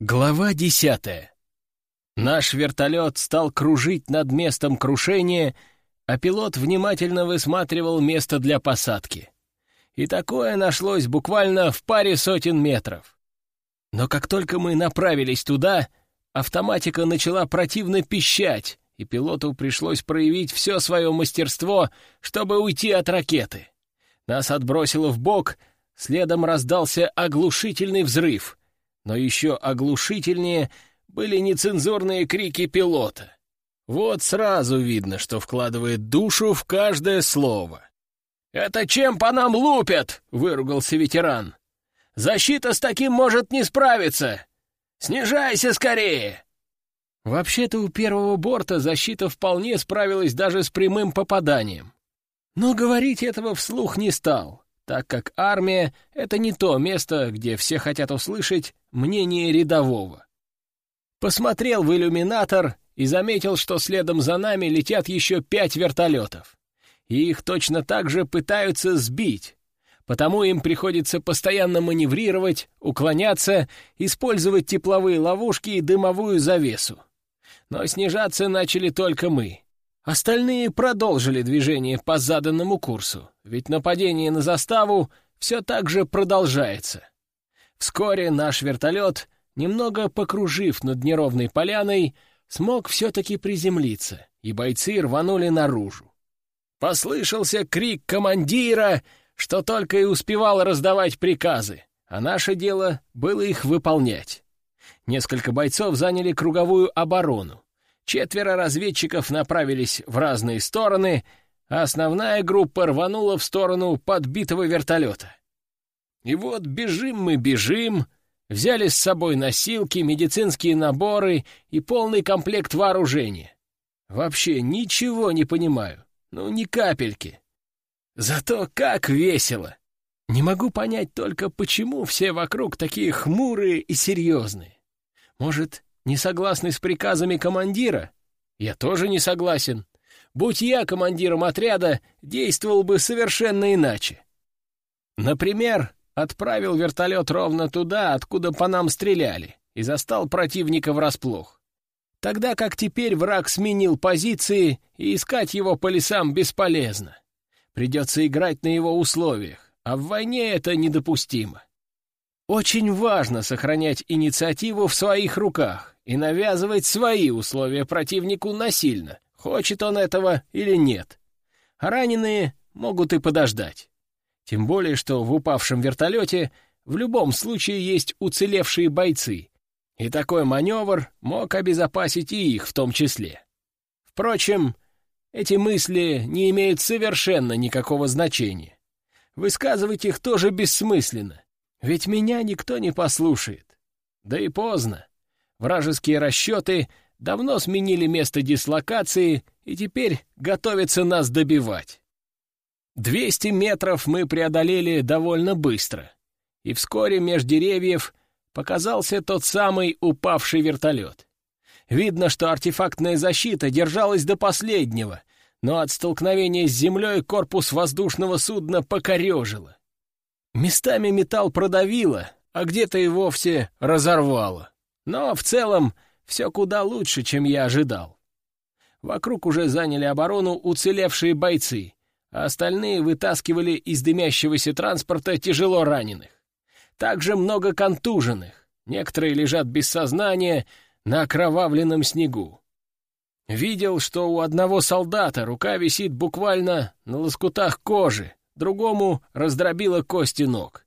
Глава десятая. Наш вертолет стал кружить над местом крушения, а пилот внимательно высматривал место для посадки. И такое нашлось буквально в паре сотен метров. Но как только мы направились туда, автоматика начала противно пищать, и пилоту пришлось проявить все свое мастерство, чтобы уйти от ракеты. Нас отбросило в бок, следом раздался оглушительный взрыв — но еще оглушительнее были нецензурные крики пилота. Вот сразу видно, что вкладывает душу в каждое слово. «Это чем по нам лупят?» — выругался ветеран. «Защита с таким может не справиться! Снижайся скорее!» Вообще-то у первого борта защита вполне справилась даже с прямым попаданием. Но говорить этого вслух не стал так как армия — это не то место, где все хотят услышать мнение рядового. Посмотрел в иллюминатор и заметил, что следом за нами летят еще пять вертолетов. И их точно так же пытаются сбить, потому им приходится постоянно маневрировать, уклоняться, использовать тепловые ловушки и дымовую завесу. Но снижаться начали только мы. Остальные продолжили движение по заданному курсу, ведь нападение на заставу все так же продолжается. Вскоре наш вертолет, немного покружив над неровной поляной, смог все-таки приземлиться, и бойцы рванули наружу. Послышался крик командира, что только и успевал раздавать приказы, а наше дело было их выполнять. Несколько бойцов заняли круговую оборону, Четверо разведчиков направились в разные стороны, а основная группа рванула в сторону подбитого вертолета. И вот бежим мы, бежим, взяли с собой носилки, медицинские наборы и полный комплект вооружения. Вообще ничего не понимаю, ну ни капельки. Зато как весело! Не могу понять только, почему все вокруг такие хмурые и серьезные. Может, не согласны с приказами командира? Я тоже не согласен. Будь я командиром отряда, действовал бы совершенно иначе. Например, отправил вертолет ровно туда, откуда по нам стреляли, и застал противника врасплох. Тогда как теперь враг сменил позиции, и искать его по лесам бесполезно. Придется играть на его условиях, а в войне это недопустимо. Очень важно сохранять инициативу в своих руках и навязывать свои условия противнику насильно, хочет он этого или нет. Раненые могут и подождать. Тем более, что в упавшем вертолете в любом случае есть уцелевшие бойцы, и такой маневр мог обезопасить и их в том числе. Впрочем, эти мысли не имеют совершенно никакого значения. Высказывать их тоже бессмысленно, ведь меня никто не послушает. Да и поздно. Вражеские расчеты давно сменили место дислокации и теперь готовятся нас добивать. Двести метров мы преодолели довольно быстро, и вскоре меж деревьев показался тот самый упавший вертолет. Видно, что артефактная защита держалась до последнего, но от столкновения с землей корпус воздушного судна покорежило. Местами металл продавило, а где-то и вовсе разорвало. Но в целом все куда лучше, чем я ожидал. Вокруг уже заняли оборону уцелевшие бойцы, а остальные вытаскивали из дымящегося транспорта тяжело раненых. Также много контуженных, некоторые лежат без сознания на окровавленном снегу. Видел, что у одного солдата рука висит буквально на лоскутах кожи, другому раздробило кости ног.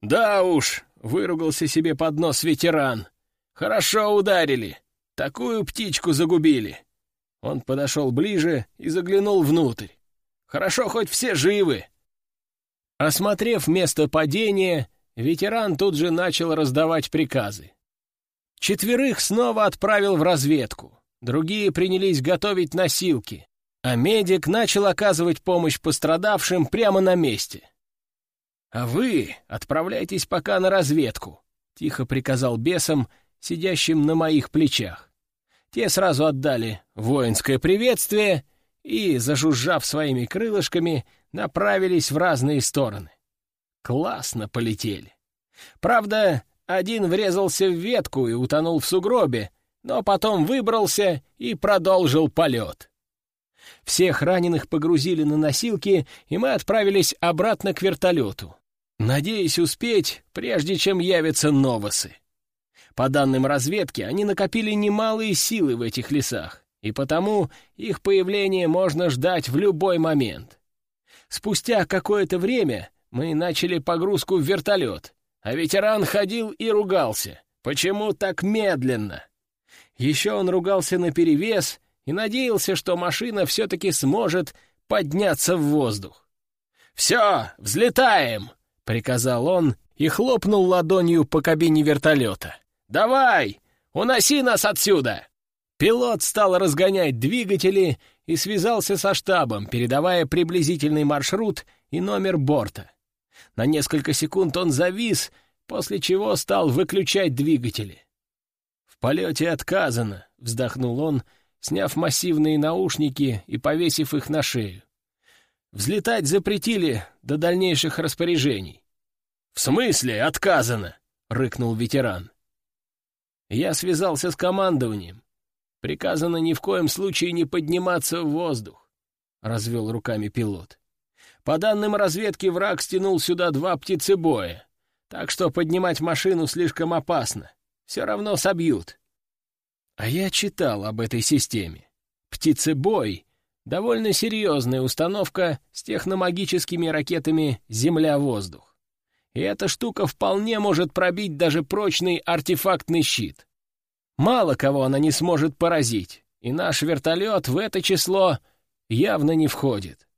«Да уж», — выругался себе под нос ветеран, — «хорошо ударили, такую птичку загубили». Он подошел ближе и заглянул внутрь. «Хорошо, хоть все живы». Осмотрев место падения, ветеран тут же начал раздавать приказы. Четверых снова отправил в разведку, другие принялись готовить носилки а медик начал оказывать помощь пострадавшим прямо на месте. «А вы отправляйтесь пока на разведку», — тихо приказал бесам, сидящим на моих плечах. Те сразу отдали воинское приветствие и, зажужжав своими крылышками, направились в разные стороны. Классно полетели. Правда, один врезался в ветку и утонул в сугробе, но потом выбрался и продолжил полет. Всех раненых погрузили на носилки, и мы отправились обратно к вертолету, надеясь успеть, прежде чем явятся новосы. По данным разведки, они накопили немалые силы в этих лесах, и потому их появление можно ждать в любой момент. Спустя какое-то время мы начали погрузку в вертолет, а ветеран ходил и ругался. Почему так медленно? Еще он ругался наперевес и надеялся, что машина все-таки сможет подняться в воздух. «Все, взлетаем!» — приказал он и хлопнул ладонью по кабине вертолета. «Давай, уноси нас отсюда!» Пилот стал разгонять двигатели и связался со штабом, передавая приблизительный маршрут и номер борта. На несколько секунд он завис, после чего стал выключать двигатели. «В полете отказано», — вздохнул он, сняв массивные наушники и повесив их на шею. «Взлетать запретили до дальнейших распоряжений». «В смысле отказано?» — рыкнул ветеран. Я связался с командованием. Приказано ни в коем случае не подниматься в воздух, — развел руками пилот. По данным разведки, враг стянул сюда два птицебоя, так что поднимать машину слишком опасно. Все равно собьют. А я читал об этой системе. Птицебой — довольно серьезная установка с техномагическими ракетами «Земля-воздух». И эта штука вполне может пробить даже прочный артефактный щит. Мало кого она не сможет поразить, и наш вертолет в это число явно не входит.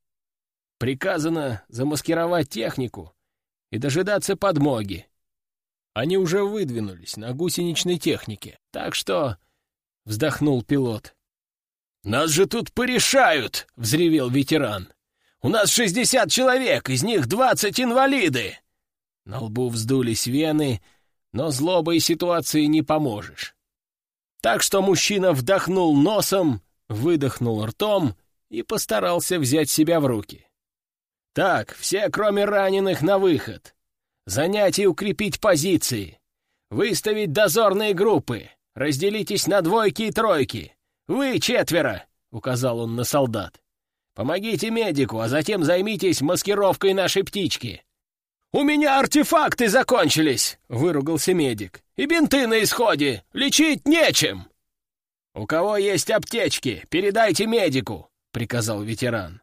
Приказано замаскировать технику и дожидаться подмоги. Они уже выдвинулись на гусеничной технике, так что... — вздохнул пилот. «Нас же тут порешают!» — взревел ветеран. «У нас шестьдесят человек, из них двадцать инвалиды!» На лбу вздулись вены, но злобой ситуации не поможешь. Так что мужчина вдохнул носом, выдохнул ртом и постарался взять себя в руки. «Так, все, кроме раненых, на выход. Занять и укрепить позиции. Выставить дозорные группы. Разделитесь на двойки и тройки. Вы четверо!» — указал он на солдат. «Помогите медику, а затем займитесь маскировкой нашей птички. «У меня артефакты закончились!» — выругался медик. «И бинты на исходе! Лечить нечем!» «У кого есть аптечки, передайте медику!» — приказал ветеран.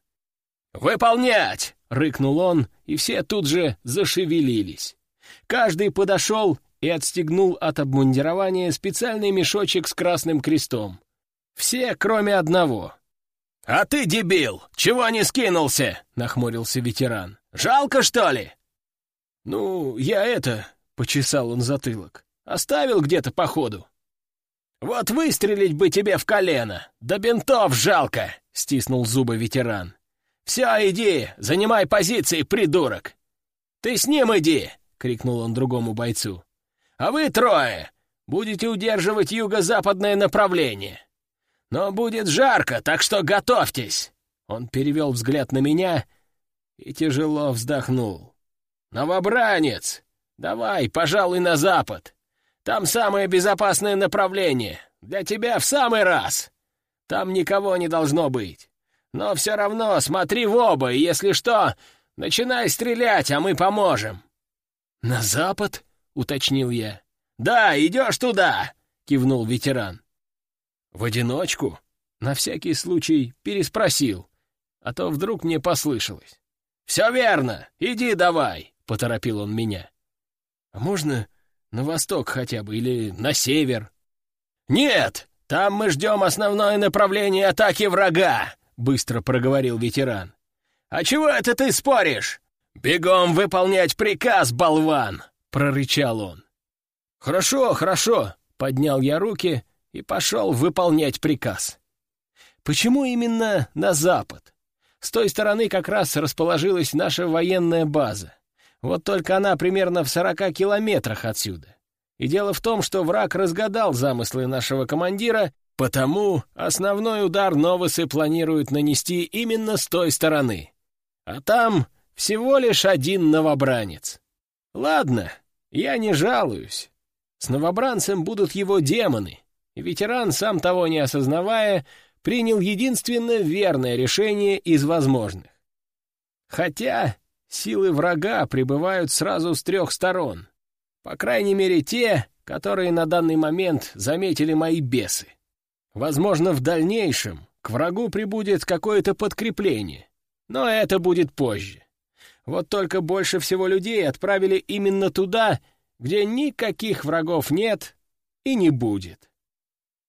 «Выполнять!» — рыкнул он, и все тут же зашевелились. Каждый подошел и отстегнул от обмундирования специальный мешочек с красным крестом. Все, кроме одного. «А ты, дебил, чего не скинулся?» — нахмурился ветеран. «Жалко, что ли?» «Ну, я это...» — почесал он затылок. «Оставил где-то по ходу». «Вот выстрелить бы тебе в колено! Да бинтов жалко!» — стиснул зубы ветеран. «Все, иди, занимай позиции, придурок!» «Ты с ним иди!» — крикнул он другому бойцу. «А вы трое будете удерживать юго-западное направление. Но будет жарко, так что готовьтесь!» Он перевел взгляд на меня и тяжело вздохнул. «Новобранец! Давай, пожалуй, на запад. Там самое безопасное направление. Для тебя в самый раз. Там никого не должно быть. Но все равно смотри в оба, и если что, начинай стрелять, а мы поможем». «На запад?» — уточнил я. «Да, идешь туда!» — кивнул ветеран. «В одиночку?» — на всякий случай переспросил, а то вдруг мне послышалось. «Все верно! Иди давай!» — поторопил он меня. «А можно на восток хотя бы или на север?» «Нет, там мы ждем основное направление атаки врага», — быстро проговорил ветеран. «А чего это ты споришь? Бегом выполнять приказ, болван!» — прорычал он. «Хорошо, хорошо», — поднял я руки и пошел выполнять приказ. «Почему именно на запад? С той стороны как раз расположилась наша военная база. Вот только она примерно в сорока километрах отсюда. И дело в том, что враг разгадал замыслы нашего командира, потому основной удар новосы планируют нанести именно с той стороны. А там всего лишь один новобранец. Ладно, я не жалуюсь. С новобранцем будут его демоны, и ветеран, сам того не осознавая, принял единственно верное решение из возможных. Хотя силы врага прибывают сразу с трех сторон. По крайней мере, те, которые на данный момент заметили мои бесы. Возможно, в дальнейшем к врагу прибудет какое-то подкрепление, но это будет позже. Вот только больше всего людей отправили именно туда, где никаких врагов нет и не будет.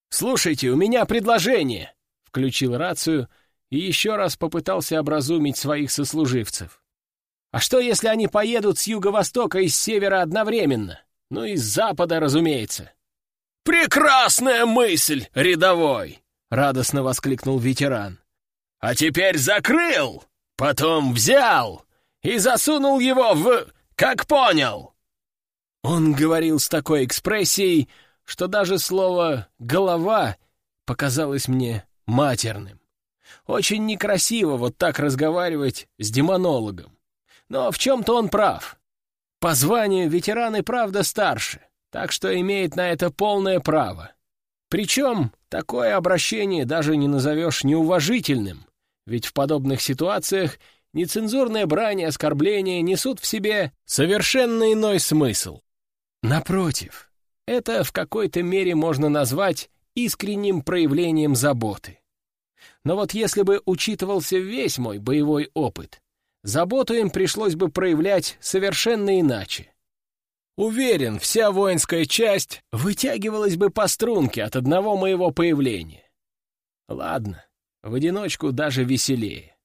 «Слушайте, у меня предложение!» — включил рацию и еще раз попытался образумить своих сослуживцев. «А что, если они поедут с юго-востока и с севера одновременно? Ну и с запада, разумеется». «Прекрасная мысль, рядовой!» — радостно воскликнул ветеран. «А теперь закрыл, потом взял и засунул его в... как понял!» Он говорил с такой экспрессией, что даже слово «голова» показалось мне матерным. Очень некрасиво вот так разговаривать с демонологом. Но в чем-то он прав. По званию ветеран и правда старше так что имеет на это полное право. Причем такое обращение даже не назовешь неуважительным, ведь в подобных ситуациях нецензурная брань и оскорбления несут в себе совершенно иной смысл. Напротив, это в какой-то мере можно назвать искренним проявлением заботы. Но вот если бы учитывался весь мой боевой опыт, заботу им пришлось бы проявлять совершенно иначе. Уверен, вся воинская часть вытягивалась бы по струнке от одного моего появления. Ладно, в одиночку даже веселее.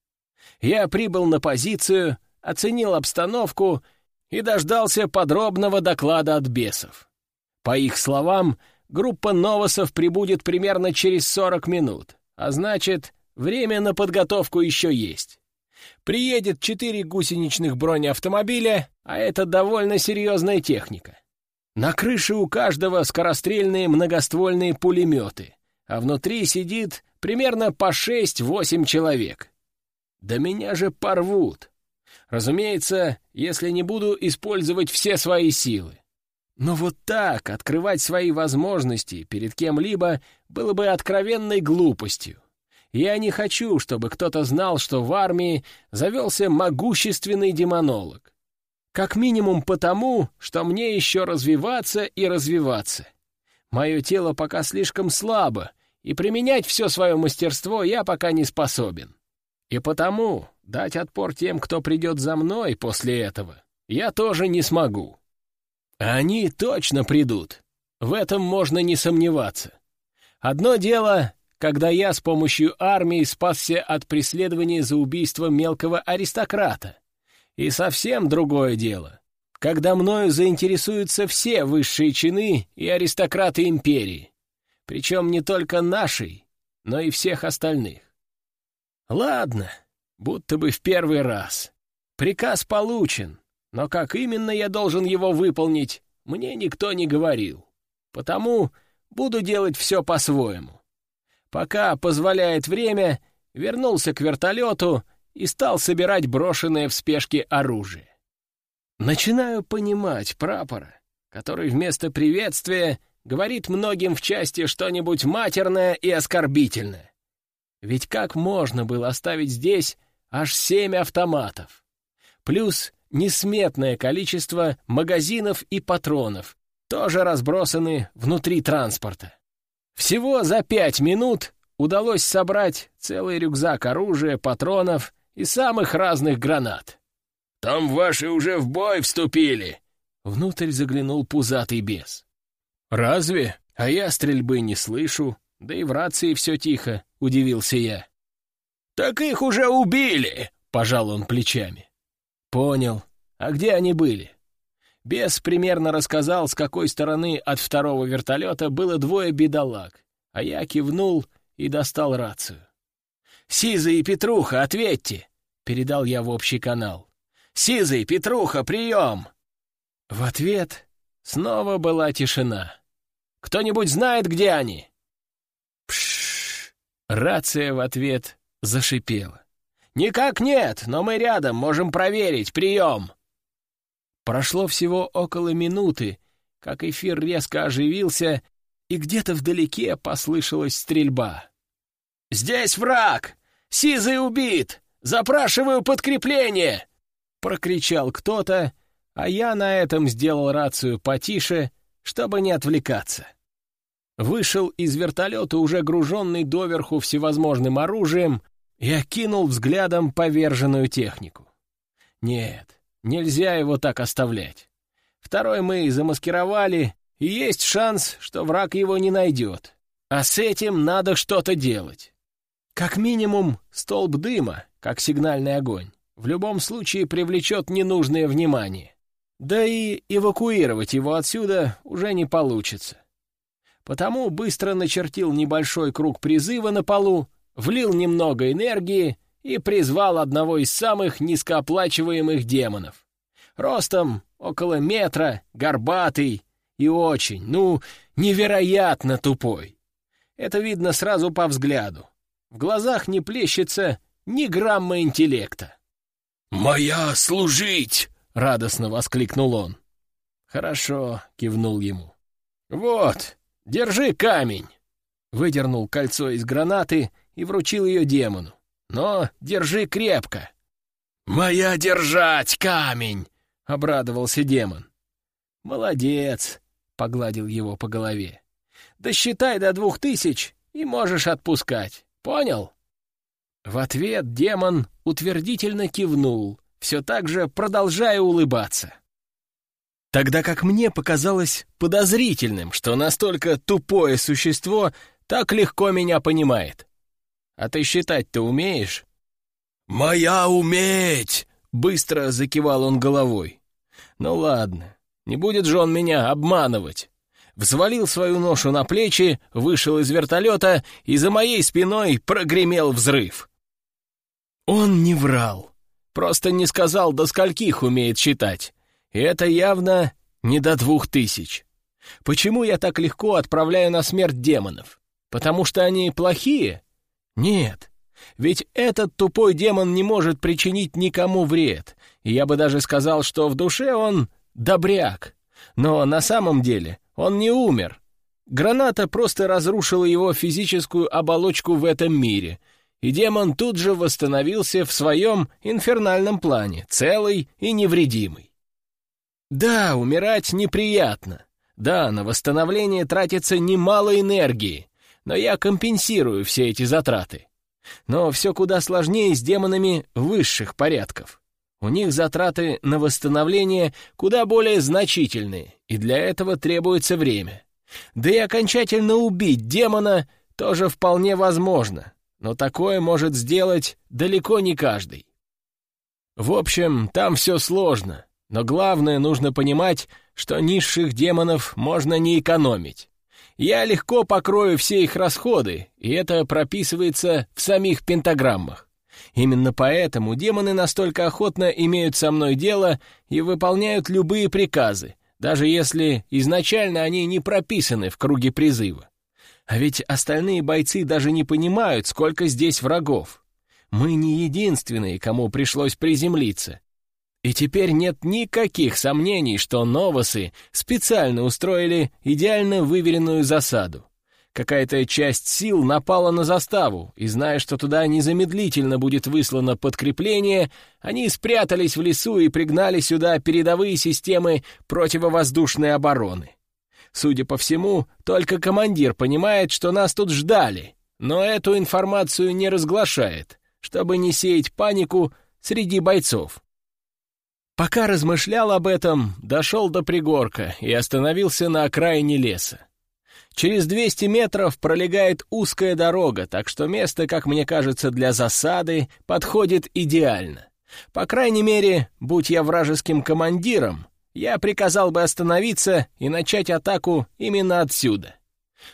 Я прибыл на позицию, оценил обстановку и дождался подробного доклада от бесов. По их словам, группа новосов прибудет примерно через 40 минут, а значит, время на подготовку еще есть. Приедет четыре гусеничных бронеавтомобиля, а это довольно серьезная техника. На крыше у каждого скорострельные многоствольные пулеметы, а внутри сидит примерно по шесть-восемь человек. Да меня же порвут. Разумеется, если не буду использовать все свои силы. Но вот так открывать свои возможности перед кем-либо было бы откровенной глупостью. Я не хочу, чтобы кто-то знал, что в армии завелся могущественный демонолог. Как минимум потому, что мне еще развиваться и развиваться. Мое тело пока слишком слабо, и применять все свое мастерство я пока не способен. И потому дать отпор тем, кто придет за мной после этого, я тоже не смогу. Они точно придут. В этом можно не сомневаться. Одно дело когда я с помощью армии спасся от преследования за убийство мелкого аристократа. И совсем другое дело, когда мною заинтересуются все высшие чины и аристократы империи, причем не только нашей, но и всех остальных. Ладно, будто бы в первый раз. Приказ получен, но как именно я должен его выполнить, мне никто не говорил. Потому буду делать все по-своему. Пока позволяет время, вернулся к вертолету и стал собирать брошенное в спешке оружие. Начинаю понимать прапора, который вместо приветствия говорит многим в части что-нибудь матерное и оскорбительное. Ведь как можно было оставить здесь аж семь автоматов? Плюс несметное количество магазинов и патронов, тоже разбросаны внутри транспорта. Всего за пять минут удалось собрать целый рюкзак оружия, патронов и самых разных гранат. «Там ваши уже в бой вступили!» Внутрь заглянул пузатый бес. «Разве? А я стрельбы не слышу, да и в рации все тихо», — удивился я. «Так их уже убили!» — пожал он плечами. «Понял. А где они были?» Бес примерно рассказал, с какой стороны от второго вертолета было двое бедолаг, а я кивнул и достал рацию. «Сиза и Петруха, ответьте!» — передал я в общий канал. «Сиза и Петруха, прием!» В ответ снова была тишина. «Кто-нибудь знает, где они?» Пшш! Рация в ответ зашипела. «Никак нет, но мы рядом, можем проверить. Прием!» Прошло всего около минуты, как эфир резко оживился, и где-то вдалеке послышалась стрельба. «Здесь враг! Сизый убит! Запрашиваю подкрепление!» — прокричал кто-то, а я на этом сделал рацию потише, чтобы не отвлекаться. Вышел из вертолета, уже груженный доверху всевозможным оружием, и окинул взглядом поверженную технику. Нет, нельзя его так оставлять. Второй мы замаскировали, и есть шанс, что враг его не найдет. А с этим надо что-то делать. Как минимум, столб дыма, как сигнальный огонь, в любом случае привлечет ненужное внимание. Да и эвакуировать его отсюда уже не получится. Потому быстро начертил небольшой круг призыва на полу, влил немного энергии и призвал одного из самых низкооплачиваемых демонов. Ростом около метра, горбатый и очень, ну, невероятно тупой. Это видно сразу по взгляду. В глазах не плещется ни грамма интеллекта. «Моя служить!» — радостно воскликнул он. «Хорошо», — кивнул ему. «Вот, держи камень!» Выдернул кольцо из гранаты и вручил ее демону. «Но держи крепко!» «Моя держать камень!» — обрадовался демон. «Молодец!» — погладил его по голове. «Досчитай до двух тысяч и можешь отпускать. Понял?» В ответ демон утвердительно кивнул, все так же продолжая улыбаться. Тогда как мне показалось подозрительным, что настолько тупое существо так легко меня понимает. А ты считать-то умеешь? «Моя уметь!» — быстро закивал он головой. «Ну ладно, не будет же он меня обманывать». Взвалил свою ношу на плечи, вышел из вертолета, и за моей спиной прогремел взрыв. Он не врал. Просто не сказал, до скольких умеет считать. И это явно не до двух тысяч. Почему я так легко отправляю на смерть демонов? Потому что они плохие? Нет. Ведь этот тупой демон не может причинить никому вред. Я бы даже сказал, что в душе он добряк. Но на самом деле он не умер. Граната просто разрушила его физическую оболочку в этом мире — и демон тут же восстановился в своем инфернальном плане, целый и невредимый. Да, умирать неприятно. Да, на восстановление тратится немало энергии, но я компенсирую все эти затраты. Но все куда сложнее с демонами высших порядков. У них затраты на восстановление куда более значительные, и для этого требуется время. Да и окончательно убить демона тоже вполне возможно, но такое может сделать далеко не каждый. В общем, там все сложно, но главное нужно понимать, что низших демонов можно не экономить. Я легко покрою все их расходы, и это прописывается в самих пентаграммах. Именно поэтому демоны настолько охотно имеют со мной дело и выполняют любые приказы, даже если изначально они не прописаны в круге призыва. А ведь остальные бойцы даже не понимают, сколько здесь врагов. Мы не единственные, кому пришлось приземлиться. И теперь нет никаких сомнений, что новосы специально устроили идеально выверенную засаду. Какая-то часть сил напала на заставу, и зная, что туда незамедлительно будет выслано подкрепление, они спрятались в лесу и пригнали сюда передовые системы противовоздушной обороны. Судя по всему, только командир понимает, что нас тут ждали, но эту информацию не разглашает, чтобы не сеять панику среди бойцов. Пока размышлял об этом, дошел до пригорка и остановился на окраине леса. Через 200 метров пролегает узкая дорога, так что место, как мне кажется, для засады подходит идеально. По крайней мере, будь я вражеским командиром, я приказал бы остановиться и начать атаку именно отсюда.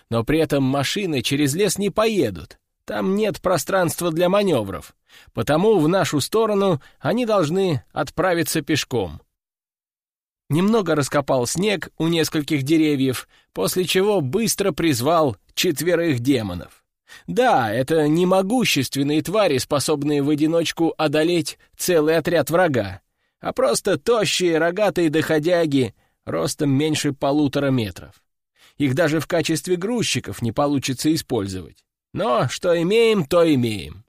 Но при этом машины через лес не поедут. Там нет пространства для маневров, потому в нашу сторону они должны отправиться пешком. Немного раскопал снег у нескольких деревьев, после чего быстро призвал четверых демонов. Да, это не могущественные твари, способные в одиночку одолеть целый отряд врага, а просто тощие рогатые доходяги, ростом меньше полутора метров. Их даже в качестве грузчиков не получится использовать. Но что имеем, то имеем.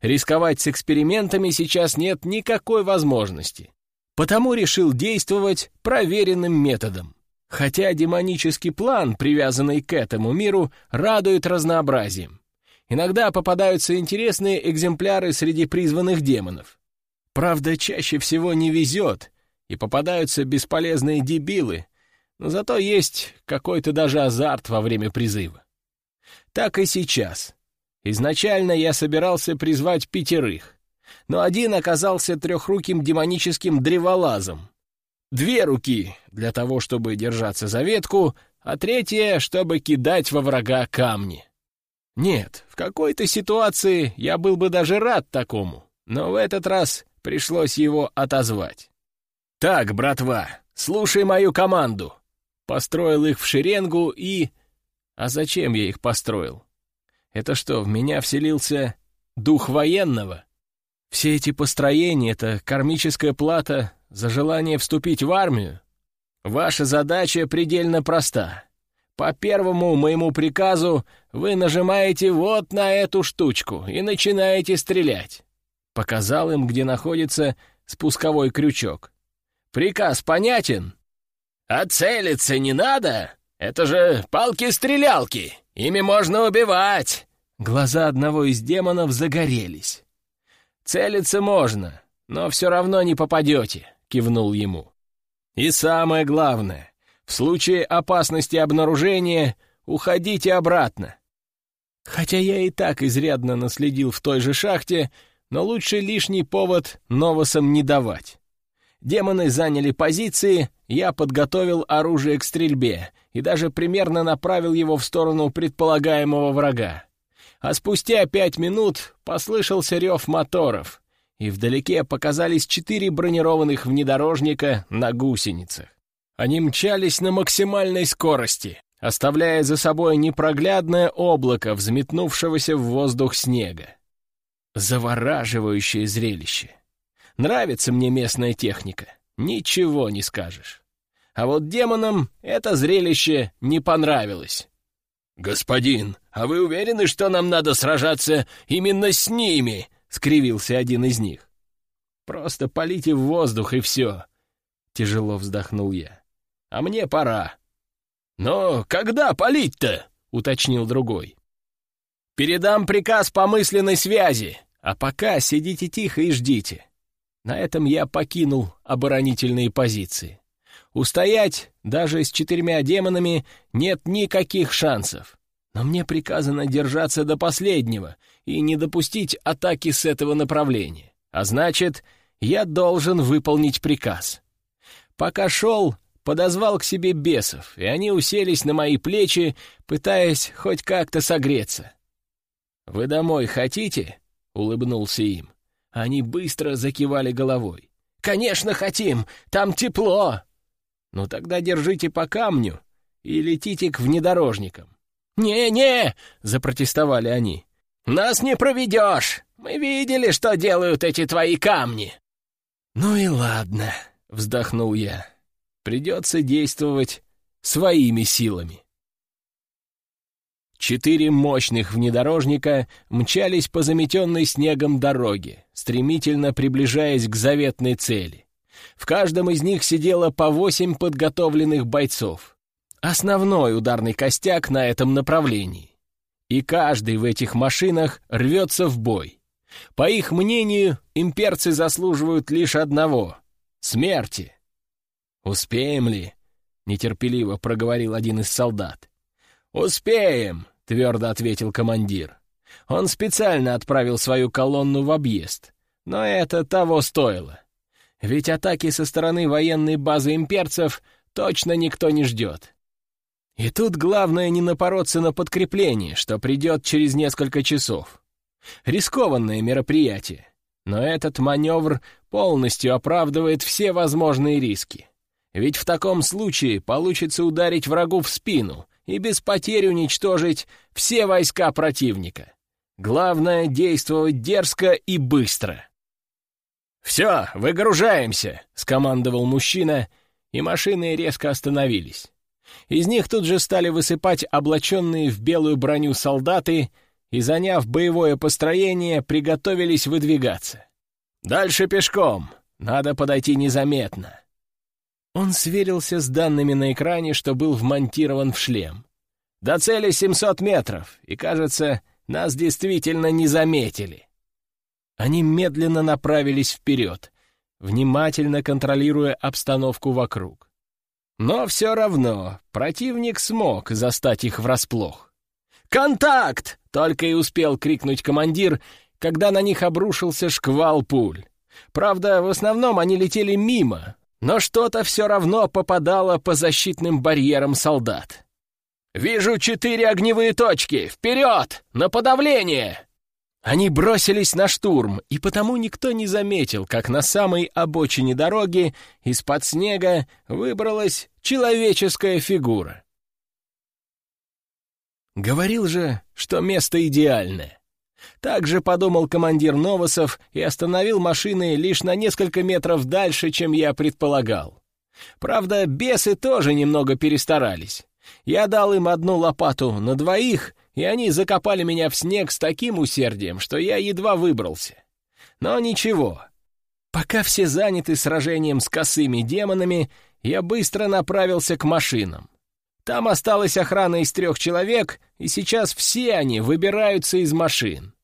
Рисковать с экспериментами сейчас нет никакой возможности. Потому решил действовать проверенным методом. Хотя демонический план, привязанный к этому миру, радует разнообразием. Иногда попадаются интересные экземпляры среди призванных демонов. Правда, чаще всего не везет, и попадаются бесполезные дебилы, но зато есть какой-то даже азарт во время призыва. Так и сейчас. Изначально я собирался призвать пятерых, но один оказался трехруким демоническим древолазом. Две руки для того, чтобы держаться за ветку, а третья, чтобы кидать во врага камни. Нет, в какой-то ситуации я был бы даже рад такому, но в этот раз пришлось его отозвать. «Так, братва, слушай мою команду!» Построил их в шеренгу и... А зачем я их построил? Это что, в меня вселился дух военного? Все эти построения — это кармическая плата за желание вступить в армию? Ваша задача предельно проста. По первому моему приказу вы нажимаете вот на эту штучку и начинаете стрелять. Показал им, где находится спусковой крючок. Приказ понятен? А целиться не надо? Это же палки-стрелялки. Ими можно убивать. Глаза одного из демонов загорелись. «Целиться можно, но все равно не попадете», — кивнул ему. «И самое главное, в случае опасности обнаружения уходите обратно. Хотя я и так изрядно наследил в той же шахте, но лучше лишний повод новосам не давать. Демоны заняли позиции, я подготовил оружие к стрельбе и даже примерно направил его в сторону предполагаемого врага а спустя пять минут послышался рев моторов, и вдалеке показались четыре бронированных внедорожника на гусеницах. Они мчались на максимальной скорости, оставляя за собой непроглядное облако взметнувшегося в воздух снега. Завораживающее зрелище. Нравится мне местная техника, ничего не скажешь. А вот демонам это зрелище не понравилось. «Господин, а вы уверены, что нам надо сражаться именно с ними?» — скривился один из них. «Просто полите в воздух, и все», — тяжело вздохнул я. «А мне пора». «Но когда полить-то?» — уточнил другой. «Передам приказ по мысленной связи, а пока сидите тихо и ждите». На этом я покинул оборонительные позиции. Устоять даже с четырьмя демонами нет никаких шансов. Но мне приказано держаться до последнего и не допустить атаки с этого направления. А значит, я должен выполнить приказ. Пока шел, подозвал к себе бесов, и они уселись на мои плечи, пытаясь хоть как-то согреться. «Вы домой хотите?» — улыбнулся им. Они быстро закивали головой. «Конечно хотим! Там тепло!» «Ну тогда держите по камню и летите к внедорожникам». «Не-не!» — запротестовали они. «Нас не проведешь! Мы видели, что делают эти твои камни!» «Ну и ладно», — вздохнул я. «Придется действовать своими силами». Четыре мощных внедорожника мчались по заметенной снегом дороге, стремительно приближаясь к заветной цели. В каждом из них сидело по восемь подготовленных бойцов. Основной ударный костяк на этом направлении. И каждый в этих машинах рвется в бой. По их мнению, имперцы заслуживают лишь одного — смерти. «Успеем ли?» — нетерпеливо проговорил один из солдат. «Успеем!» — твердо ответил командир. Он специально отправил свою колонну в объезд, но это того стоило. Ведь атаки со стороны военной базы имперцев точно никто не ждет. И тут главное не напороться на подкрепление, что придет через несколько часов. Рискованное мероприятие, но этот маневр полностью оправдывает все возможные риски. Ведь в таком случае получится ударить врагу в спину и без потерь уничтожить все войска противника. Главное — действовать дерзко и быстро. «Все, выгружаемся!» — скомандовал мужчина, и машины резко остановились. Из них тут же стали высыпать облаченные в белую броню солдаты и, заняв боевое построение, приготовились выдвигаться. «Дальше пешком. Надо подойти незаметно». Он сверился с данными на экране, что был вмонтирован в шлем. «До цели 700 метров, и, кажется, нас действительно не заметили». Они медленно направились вперед, внимательно контролируя обстановку вокруг. Но все равно противник смог застать их врасплох. «Контакт!» — только и успел крикнуть командир, когда на них обрушился шквал пуль. Правда, в основном они летели мимо, но что-то все равно попадало по защитным барьерам солдат. «Вижу четыре огневые точки! Вперед! На подавление!» Они бросились на штурм, и потому никто не заметил, как на самой обочине дороги из-под снега выбралась человеческая фигура. Говорил же, что место идеальное. Так же подумал командир Новосов и остановил машины лишь на несколько метров дальше, чем я предполагал. Правда, бесы тоже немного перестарались. Я дал им одну лопату на двоих — и они закопали меня в снег с таким усердием, что я едва выбрался. Но ничего. Пока все заняты сражением с косыми демонами, я быстро направился к машинам. Там осталась охрана из трех человек, и сейчас все они выбираются из машин.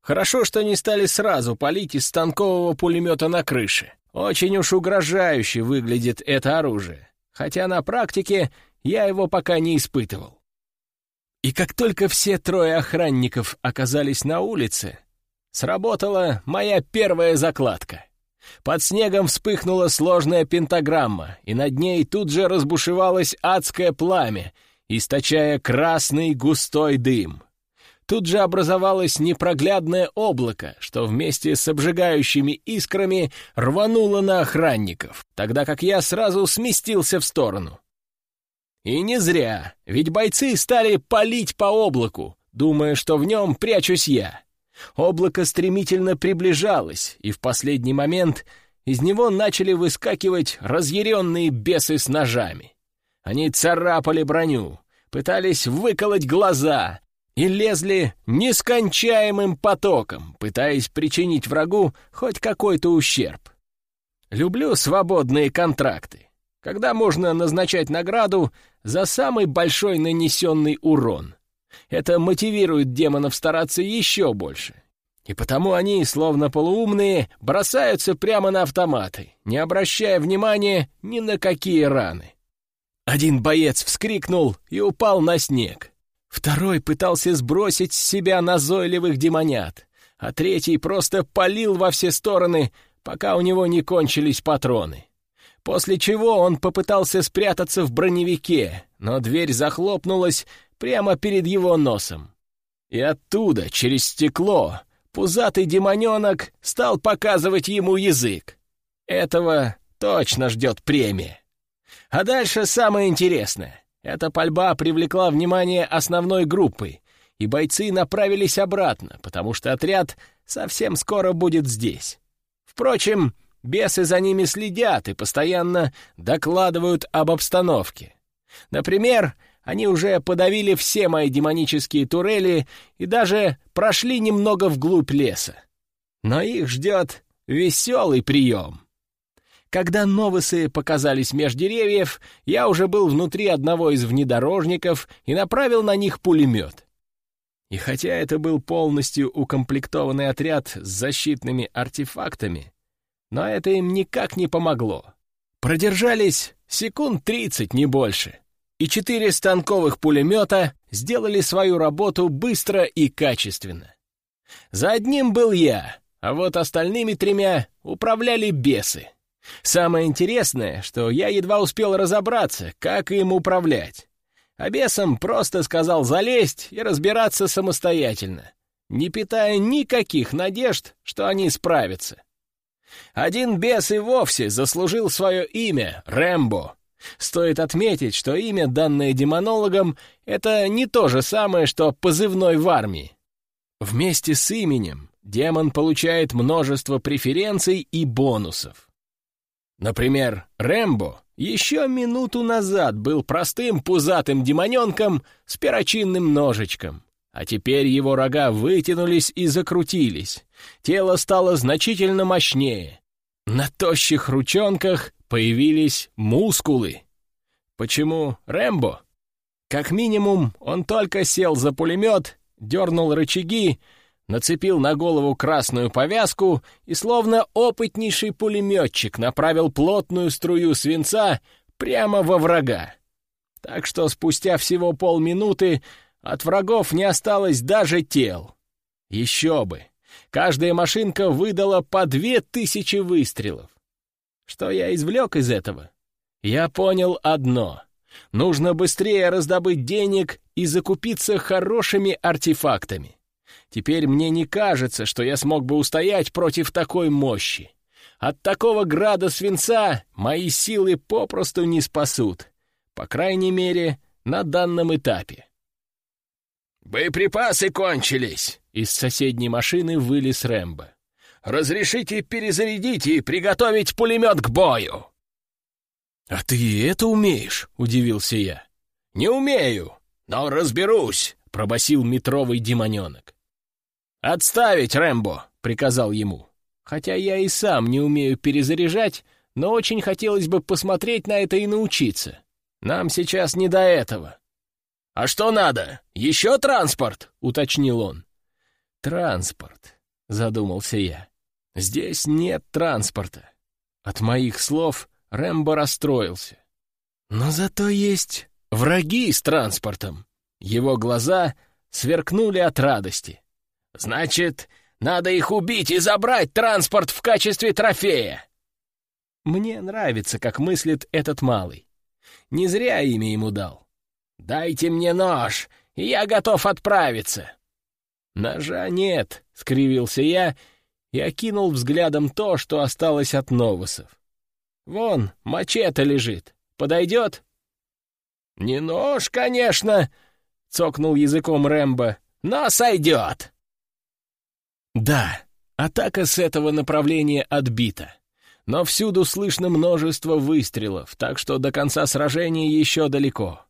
Хорошо, что не стали сразу палить из станкового пулемета на крыше. Очень уж угрожающе выглядит это оружие, хотя на практике я его пока не испытывал. И как только все трое охранников оказались на улице, сработала моя первая закладка. Под снегом вспыхнула сложная пентаграмма, и над ней тут же разбушевалось адское пламя, источая красный густой дым. Тут же образовалось непроглядное облако, что вместе с обжигающими искрами рвануло на охранников, тогда как я сразу сместился в сторону. И не зря, ведь бойцы стали палить по облаку, думая, что в нем прячусь я. Облако стремительно приближалось, и в последний момент из него начали выскакивать разъяренные бесы с ножами. Они царапали броню, пытались выколоть глаза и лезли нескончаемым потоком, пытаясь причинить врагу хоть какой-то ущерб. Люблю свободные контракты когда можно назначать награду за самый большой нанесенный урон. Это мотивирует демонов стараться еще больше. И потому они, словно полуумные, бросаются прямо на автоматы, не обращая внимания ни на какие раны. Один боец вскрикнул и упал на снег. Второй пытался сбросить с себя назойливых демонят, а третий просто палил во все стороны, пока у него не кончились патроны. После чего он попытался спрятаться в броневике, но дверь захлопнулась прямо перед его носом. И оттуда, через стекло, пузатый демоненок стал показывать ему язык. Этого точно ждет премия. А дальше самое интересное. Эта пальба привлекла внимание основной группы, и бойцы направились обратно, потому что отряд совсем скоро будет здесь. Впрочем, Бесы за ними следят и постоянно докладывают об обстановке. Например, они уже подавили все мои демонические турели и даже прошли немного вглубь леса. Но их ждет веселый прием. Когда новосы показались меж деревьев, я уже был внутри одного из внедорожников и направил на них пулемет. И хотя это был полностью укомплектованный отряд с защитными артефактами, но это им никак не помогло. Продержались секунд тридцать, не больше. И четыре станковых пулемета сделали свою работу быстро и качественно. За одним был я, а вот остальными тремя управляли бесы. Самое интересное, что я едва успел разобраться, как им управлять. А бесам просто сказал залезть и разбираться самостоятельно, не питая никаких надежд, что они справятся. Один бес и вовсе заслужил свое имя — Рэмбо. Стоит отметить, что имя, данное демонологом, это не то же самое, что позывной в армии. Вместе с именем демон получает множество преференций и бонусов. Например, Рэмбо еще минуту назад был простым пузатым демоненком с перочинным ножичком. А теперь его рога вытянулись и закрутились. Тело стало значительно мощнее. На тощих ручонках появились мускулы. Почему Рэмбо? Как минимум, он только сел за пулемет, дернул рычаги, нацепил на голову красную повязку и, словно опытнейший пулеметчик, направил плотную струю свинца прямо во врага. Так что спустя всего полминуты от врагов не осталось даже тел. Еще бы! Каждая машинка выдала по две тысячи выстрелов. Что я извлек из этого? Я понял одно. Нужно быстрее раздобыть денег и закупиться хорошими артефактами. Теперь мне не кажется, что я смог бы устоять против такой мощи. От такого града свинца мои силы попросту не спасут. По крайней мере, на данном этапе. «Боеприпасы кончились!» Из соседней машины вылез Рэмбо. «Разрешите перезарядить и приготовить пулемет к бою!» «А ты это умеешь?» — удивился я. «Не умею, но разберусь!» — пробасил метровый демоненок. «Отставить, Рэмбо!» — приказал ему. Хотя я и сам не умею перезаряжать, но очень хотелось бы посмотреть на это и научиться. Нам сейчас не до этого. «А что надо? Еще транспорт?» — уточнил он. «Транспорт», — задумался я. «Здесь нет транспорта». От моих слов Рэмбо расстроился. «Но зато есть враги с транспортом». Его глаза сверкнули от радости. «Значит, надо их убить и забрать транспорт в качестве трофея!» Мне нравится, как мыслит этот малый. Не зря имя ему дал. «Дайте мне нож, и я готов отправиться!» «Ножа нет», — скривился я и окинул взглядом то, что осталось от новосов. «Вон, мачете лежит. Подойдет?» «Не нож, конечно», — цокнул языком Рэмбо, — «но сойдет». Да, атака с этого направления отбита. Но всюду слышно множество выстрелов, так что до конца сражения еще далеко.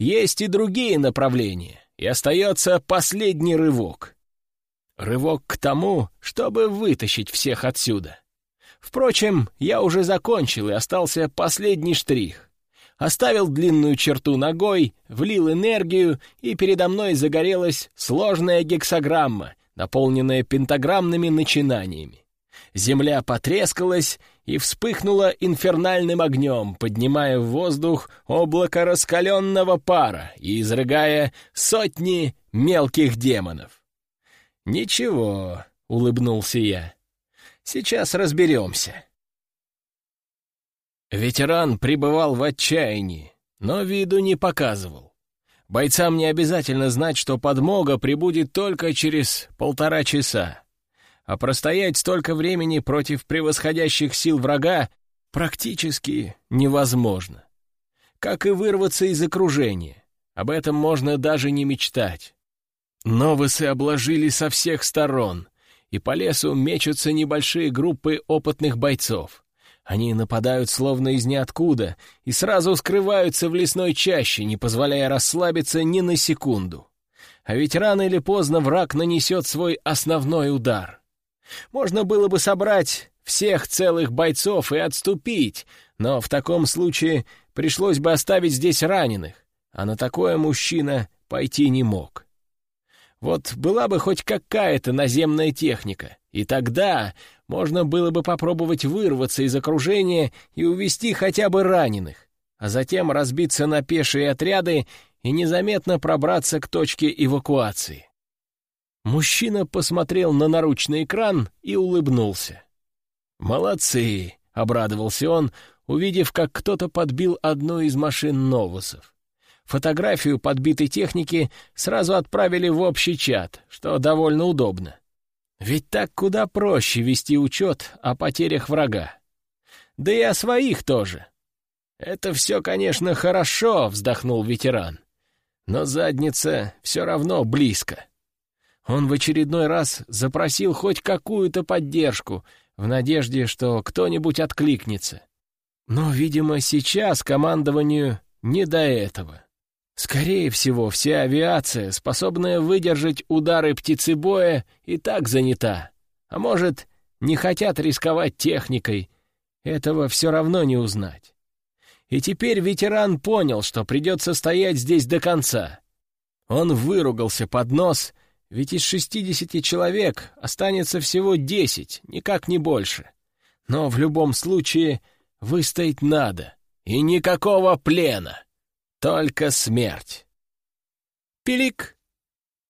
Есть и другие направления, и остается последний рывок. Рывок к тому, чтобы вытащить всех отсюда. Впрочем, я уже закончил, и остался последний штрих. Оставил длинную черту ногой, влил энергию, и передо мной загорелась сложная гексограмма, наполненная пентаграммными начинаниями. Земля потрескалась, и вспыхнула инфернальным огнем, поднимая в воздух облако раскаленного пара и изрыгая сотни мелких демонов. «Ничего», — улыбнулся я, — «сейчас разберемся». Ветеран пребывал в отчаянии, но виду не показывал. Бойцам не обязательно знать, что подмога прибудет только через полтора часа а простоять столько времени против превосходящих сил врага практически невозможно. Как и вырваться из окружения. Об этом можно даже не мечтать. Новосы обложили со всех сторон, и по лесу мечутся небольшие группы опытных бойцов. Они нападают словно из ниоткуда и сразу скрываются в лесной чаще, не позволяя расслабиться ни на секунду. А ведь рано или поздно враг нанесет свой основной удар. Можно было бы собрать всех целых бойцов и отступить, но в таком случае пришлось бы оставить здесь раненых, а на такое мужчина пойти не мог. Вот была бы хоть какая-то наземная техника, и тогда можно было бы попробовать вырваться из окружения и увести хотя бы раненых, а затем разбиться на пешие отряды и незаметно пробраться к точке эвакуации. Мужчина посмотрел на наручный экран и улыбнулся. «Молодцы!» — обрадовался он, увидев, как кто-то подбил одну из машин Новусов. Фотографию подбитой техники сразу отправили в общий чат, что довольно удобно. Ведь так куда проще вести учет о потерях врага. Да и о своих тоже. «Это все, конечно, хорошо», — вздохнул ветеран. «Но задница все равно близко». Он в очередной раз запросил хоть какую-то поддержку, в надежде, что кто-нибудь откликнется. Но, видимо, сейчас командованию не до этого. Скорее всего, вся авиация, способная выдержать удары птицебоя, и так занята. А может, не хотят рисковать техникой. Этого все равно не узнать. И теперь ветеран понял, что придется стоять здесь до конца. Он выругался под нос, ведь из шестидесяти человек останется всего десять, никак не больше. Но в любом случае выстоять надо. И никакого плена. Только смерть. Пилик!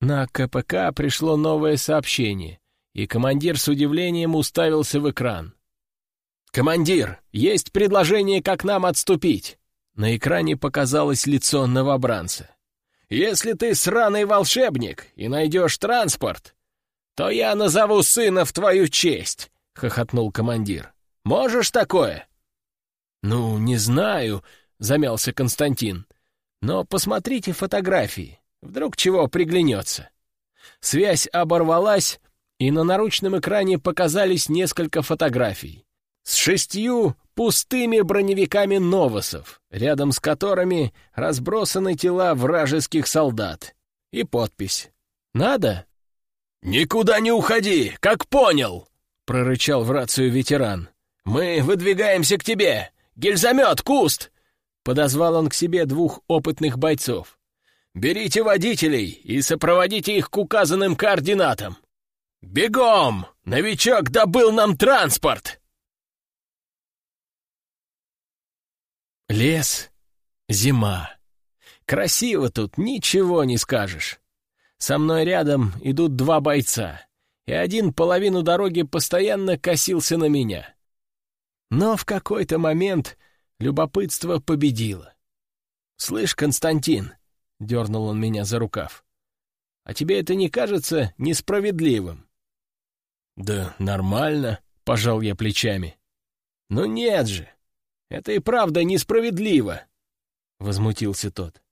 На КПК пришло новое сообщение, и командир с удивлением уставился в экран. «Командир, есть предложение, как нам отступить!» На экране показалось лицо новобранца. «Если ты сраный волшебник и найдешь транспорт, то я назову сына в твою честь!» — хохотнул командир. «Можешь такое?» «Ну, не знаю», — замялся Константин. Но посмотрите фотографии, вдруг чего приглянется. Связь оборвалась, и на наручном экране показались несколько фотографий с шестью пустыми броневиками «Новосов», рядом с которыми разбросаны тела вражеских солдат. И подпись. «Надо?» «Никуда не уходи, как понял!» — прорычал в рацию ветеран. «Мы выдвигаемся к тебе! Гильзамет, куст! Подозвал он к себе двух опытных бойцов. «Берите водителей и сопроводите их к указанным координатам! Бегом! Новичок добыл нам транспорт!» Лес, зима. Красиво тут, ничего не скажешь. Со мной рядом идут два бойца, и один половину дороги постоянно косился на меня. Но в какой-то момент Любопытство победило. «Слышь, Константин», — дернул он меня за рукав, — «а тебе это не кажется несправедливым?» «Да нормально», — пожал я плечами. «Ну нет же, это и правда несправедливо», — возмутился тот.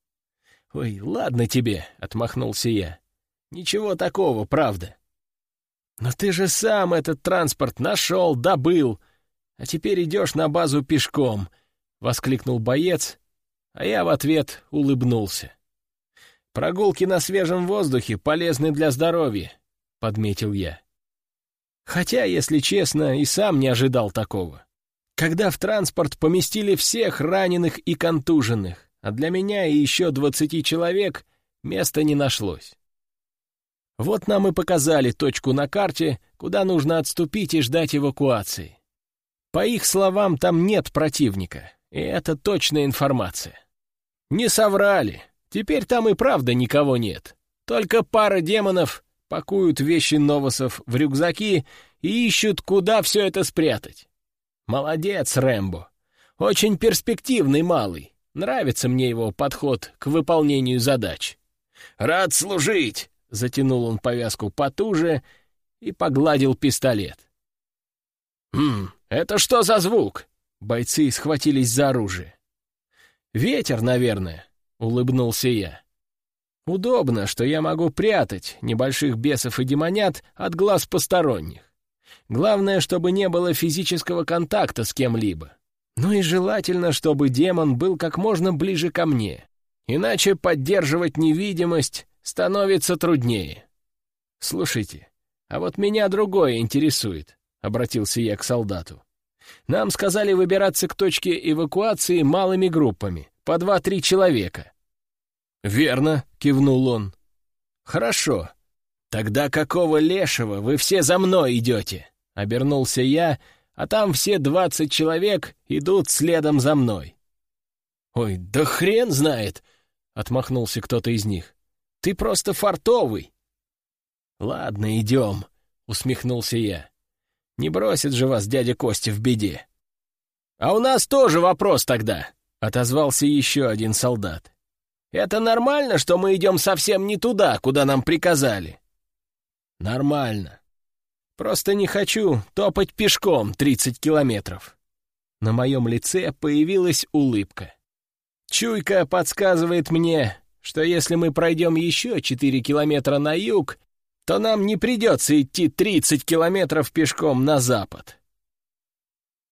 «Ой, ладно тебе», — отмахнулся я. «Ничего такого, правда». «Но ты же сам этот транспорт нашел, добыл, а теперь идешь на базу пешком, — воскликнул боец, а я в ответ улыбнулся. «Прогулки на свежем воздухе полезны для здоровья», — подметил я. Хотя, если честно, и сам не ожидал такого. Когда в транспорт поместили всех раненых и контуженных, а для меня и еще двадцати человек места не нашлось. Вот нам и показали точку на карте, куда нужно отступить и ждать эвакуации. По их словам, там нет противника, и это точная информация. Не соврали. Теперь там и правда никого нет. Только пара демонов пакуют вещи Новосов в рюкзаки и ищут, куда все это спрятать. Молодец, Рэмбо. Очень перспективный малый. Нравится мне его подход к выполнению задач. «Рад служить!» — затянул он повязку потуже и погладил пистолет. «Хм, это что за звук?» Бойцы схватились за оружие. «Ветер, наверное», — улыбнулся я. «Удобно, что я могу прятать небольших бесов и демонят от глаз посторонних. Главное, чтобы не было физического контакта с кем-либо. Ну и желательно, чтобы демон был как можно ближе ко мне. Иначе поддерживать невидимость становится труднее. Слушайте, а вот меня другое интересует», — обратился я к солдату. Нам сказали выбираться к точке эвакуации малыми группами, по два-три человека». «Верно», — кивнул он. «Хорошо. Тогда какого лешего вы все за мной идете?» — обернулся я, а там все двадцать человек идут следом за мной. «Ой, да хрен знает!» — отмахнулся кто-то из них. «Ты просто фартовый!» «Ладно, идем», — усмехнулся я. Не бросит же вас дядя Костя в беде. «А у нас тоже вопрос тогда», — отозвался еще один солдат. «Это нормально, что мы идем совсем не туда, куда нам приказали?» «Нормально. Просто не хочу топать пешком тридцать километров». На моем лице появилась улыбка. Чуйка подсказывает мне, что если мы пройдем еще четыре километра на юг, то нам не придется идти 30 километров пешком на запад.